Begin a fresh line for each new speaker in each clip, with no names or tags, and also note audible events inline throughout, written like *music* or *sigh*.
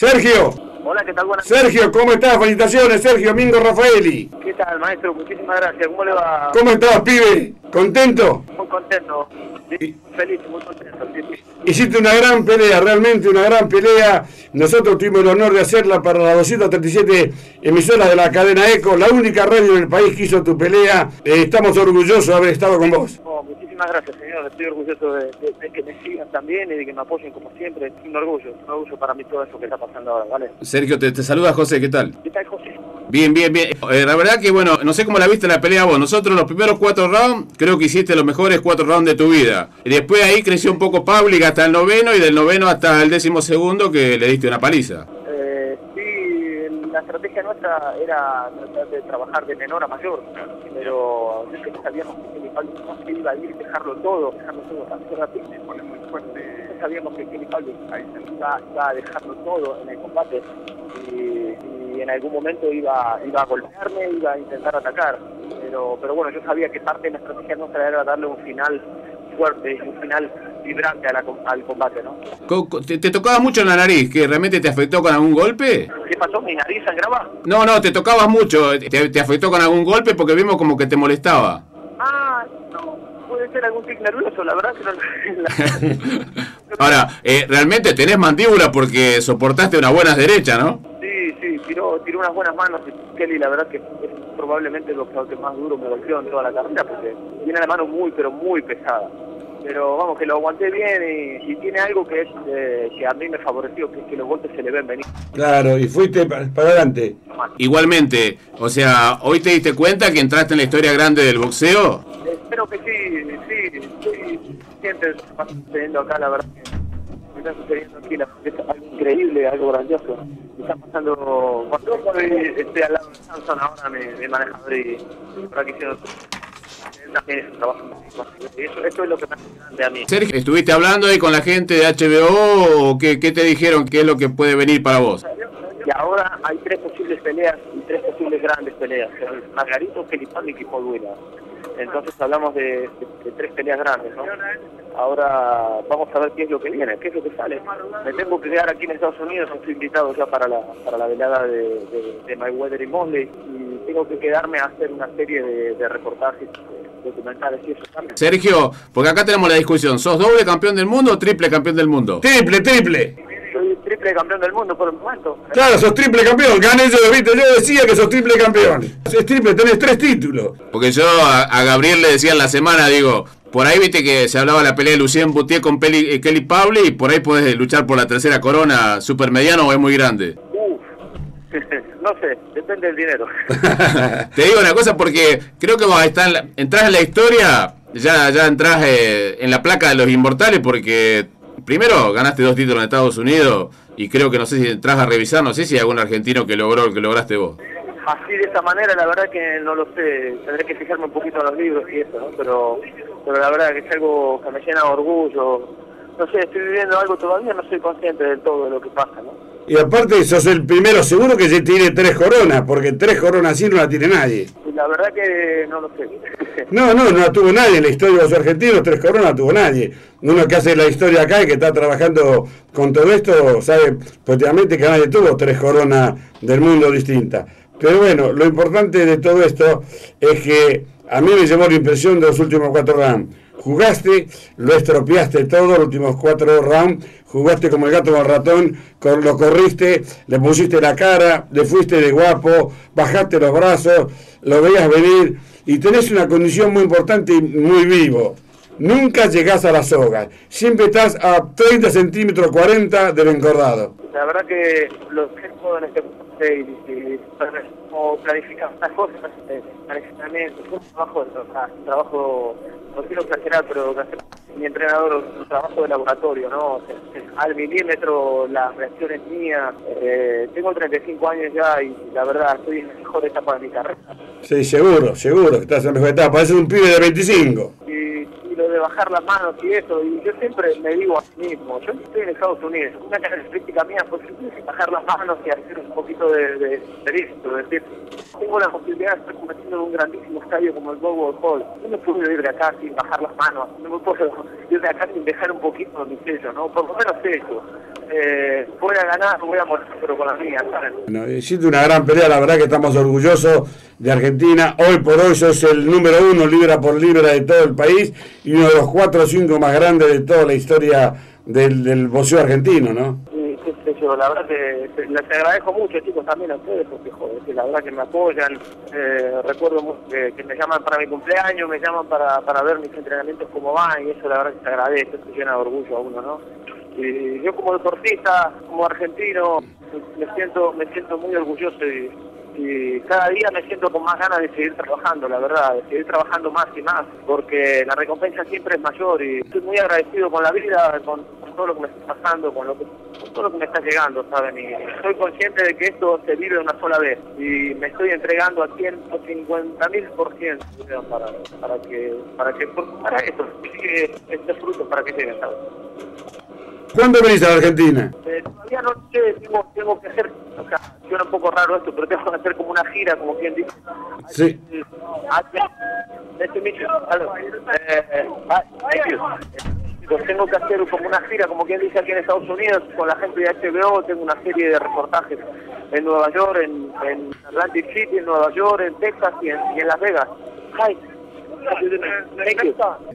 Sergio.
Hola, ¿qué tal? Buenas
Sergio, ¿cómo estás? Felicitaciones, Sergio Mingo Rafaeli.
¿Qué tal, maestro? Muchísimas gracias. ¿Cómo le va?
¿Cómo estás, pibe? ¿Contento?
Muy contento. Sí, feliz, muy contento. Sí.
Hiciste una gran pelea, realmente una gran pelea. Nosotros tuvimos el honor de hacerla para las 237 emisoras de la cadena ECO, la única radio en el país que hizo tu pelea. Eh, estamos orgullosos de haber estado con vos.
Oh, muchísimas gracias, señor. Estoy orgulloso de, de- de que me sigan también y de que me apoyen como siempre. Es un orgullo, un orgullo para mí todo eso que está pasando ahora, ¿vale?
Sergio, te, te saluda José, ¿qué tal?
¿Qué tal, José?
Bien, bien, bien. Eh, la verdad que, bueno, no sé cómo la viste la pelea vos. Nosotros los primeros cuatro rounds, creo que hiciste los mejores cuatro rounds de tu vida. Y después ahí creció un poco Pavlik hasta el noveno y del noveno hasta el décimo segundo que le diste una paliza.
La estrategia nuestra era tratar de trabajar de menor a mayor, pero yo creo que sabíamos que Kelly Pablo no se iba a ir, dejarlo todo, dejarlo todo tan rápido, pone muy fuerte. Sabíamos que Kelly Pablo iba, iba a dejarlo todo en el combate y, y en algún momento iba, iba a golpearme, iba a intentar atacar, pero, pero bueno, yo sabía que parte de la estrategia nuestra era darle un final fuerte y un final vibrante a la al combate, ¿no?
¿Te, te tocaba mucho en la nariz? ¿Que realmente te afectó con algún golpe?
¿Qué pasó? ¿Mi nariz sangraba?
No, no, te tocabas mucho. ¿Te, te afectó con algún golpe? Porque vimos como que te molestaba.
Ah, no, puede ser algún tic nervioso, la verdad que no la- *laughs* *laughs*
Ahora, eh, realmente tenés mandíbula porque soportaste unas buenas derechas, ¿no?
Sí, sí, tiró, tiró unas buenas manos Kelly, la verdad que es probablemente lo que más duro me golpeó en toda la carrera porque tiene la mano muy, pero muy pesada. Pero vamos, que lo aguanté bien y, y tiene algo que es eh, que a mí me favoreció, que es que los golpes se le ven venir.
Claro, y fuiste pa- para adelante.
Igualmente, o sea, hoy te diste cuenta que entraste en la historia grande del boxeo.
Espero que sí, sí, sí, siempre está sucediendo acá, la verdad que me está sucediendo aquí, la, es algo increíble, algo grandioso. Me está pasando, cuando estoy, estoy al lado de Samson ahora, mi, mi manejador y por aquí hicieron eso, eso es lo que me a mí.
Sergio, ¿estuviste hablando ahí con la gente de HBO o qué, te dijeron? ¿Qué es lo que puede venir para vos?
Y ahora hay tres posibles peleas y tres posibles grandes peleas. Margarito, Pavlik y Wheeler. Entonces hablamos de, de- de tres peleas grandes, ¿no? Ahora vamos a ver qué es lo que viene, qué es lo que sale. Me tengo que quedar aquí en Estados Unidos, estoy invitado ya para la, para la velada de, de, de Mayweather y Mosley y tengo que quedarme a hacer una serie de, de reportajes documentales y eso también.
Sergio, porque acá tenemos la discusión, ¿sos doble campeón del mundo o triple campeón del mundo?
Triple, triple.
Triple campeón del mundo por el momento.
Claro, sos triple campeón. Gané yo, viste. Yo decía que sos triple campeón. Es triple, tenés tres títulos.
Porque yo a, a Gabriel le decía en la semana, digo, por ahí viste que se hablaba de la pelea de Lucien Boutier con Peli- eh, Kelly Pavli y por ahí podés luchar por la tercera corona, super mediano o es muy grande.
Uf. *laughs* no sé, depende del dinero. *laughs*
Te digo una cosa porque creo que vas a estar en la- entras en la historia, ya, ya entras eh, en la placa de los inmortales porque primero ganaste dos títulos en Estados Unidos y creo que no sé si entras a revisar, no sé si hay algún argentino que logró lo que lograste vos.
Así de esa manera, la verdad que no lo sé. Tendré que fijarme un poquito en los libros y eso, ¿no? Pero, pero la verdad que es algo que me llena de orgullo. No sé, estoy viviendo algo todavía, no soy consciente del todo de lo que pasa, ¿no?
Y aparte sos el primero seguro que se tiene tres coronas, porque tres coronas así no la tiene nadie.
La verdad que no lo sé. *laughs*
No, no, no tuvo nadie en la historia de los argentinos, tres coronas tuvo nadie. Uno que hace la historia acá y que está trabajando con todo esto, sabe prácticamente que nadie tuvo tres coronas del mundo distintas. Pero bueno, lo importante de todo esto es que a mí me llevó la impresión de los últimos cuatro rounds. Jugaste, lo estropeaste todo, los últimos cuatro rounds, jugaste como el gato con el ratón, lo corriste, le pusiste la cara, le fuiste de guapo, bajaste los brazos, lo veías venir y tenés una condición muy importante y muy vivo. Nunca llegás a las sogas, siempre estás a 30 centímetros 40 del encordado.
La verdad que los que en este y, planificar estas cosas, eh, entrenamiento, es un trabajo, trabajo, no quiero exagerar, pero mi entrenador, un trabajo de laboratorio, ¿no? Es al milímetro, las reacciones mías, eh, tengo 35 años ya y la verdad estoy en la mejor etapa de mi carrera.
Sí, seguro, seguro que estás en la mejor etapa, pareces un pibe de 25.
De bajar las manos y eso, y yo siempre me digo a mí mismo, yo estoy en Estados Unidos, una característica mía fue siempre bajar las manos y hacer un poquito de, de, de es decir, tengo la posibilidad de estar compitiendo en un grandísimo estadio como el Bobo Hall, no me puedo ir de acá sin bajar las manos, no me puedo *laughs* ir de acá sin dejar un poquito mi sello, ¿no? Por lo menos eso. eh, voy a ganar, voy a morir, pero con la mía, ¿sabes?
Bueno, hiciste una gran pelea, la verdad que estamos orgullosos de Argentina. Hoy por hoy sos el número uno, libra por libra de todo el país y uno de los cuatro o cinco más grandes de toda la historia del, del boxeo argentino, ¿no?
Yo, la verdad que te- agradezco mucho, chicos, también a ustedes, porque joder, la verdad que me apoyan. Eh, recuerdo que, que me llaman para mi cumpleaños, me llaman para, para ver mis entrenamientos cómo van, y eso la verdad que se agradece, eso llena de orgullo a uno, ¿no? Y yo como deportista, como argentino, me siento, me siento muy orgulloso y, y cada día me siento con más ganas de seguir trabajando, la verdad, de seguir trabajando más y más, porque la recompensa siempre es mayor y estoy muy agradecido con la vida, con, con todo lo que me está pasando, con, lo que, con todo lo que me está llegando, ¿saben? Y soy consciente de que esto se vive una sola vez y me estoy entregando a 150 mil por ciento para, para que, para que, para esto, que este fruto, para que llegue, ¿sabes?
¿Cuándo venís a la Argentina?
Eh, todavía no sé, tengo, tengo que hacer, o sea, suena un poco raro esto, pero tengo que hacer como una gira, como quien dice.
Sí.
Nice to meet you. Eh, ah, thank you. Pues tengo que hacer como una gira, como quien dice aquí en Estados Unidos, con la gente de HBO, tengo una serie de reportajes en Nueva York, en, en Atlantic City, en Nueva York, en Texas y en, y en Las Vegas. Hi.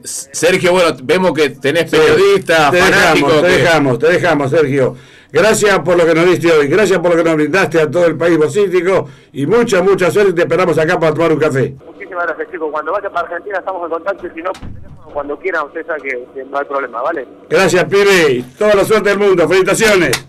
Sergio, bueno, vemos que tenés periodistas,
te
fanáticos.
dejamos, te
que-
dejamos, te dejamos, Sergio. Gracias por lo que nos diste hoy, gracias por lo que nos brindaste a todo el país bocístico y mucha, mucha suerte. Te esperamos acá para tomar un café.
Muchísimas gracias, chicos. Cuando vaya para Argentina estamos en contacto y si no, cuando quieran, ustedes saben que, que no hay problema, ¿vale?
Gracias, pibe. Toda la suerte del mundo. Felicitaciones.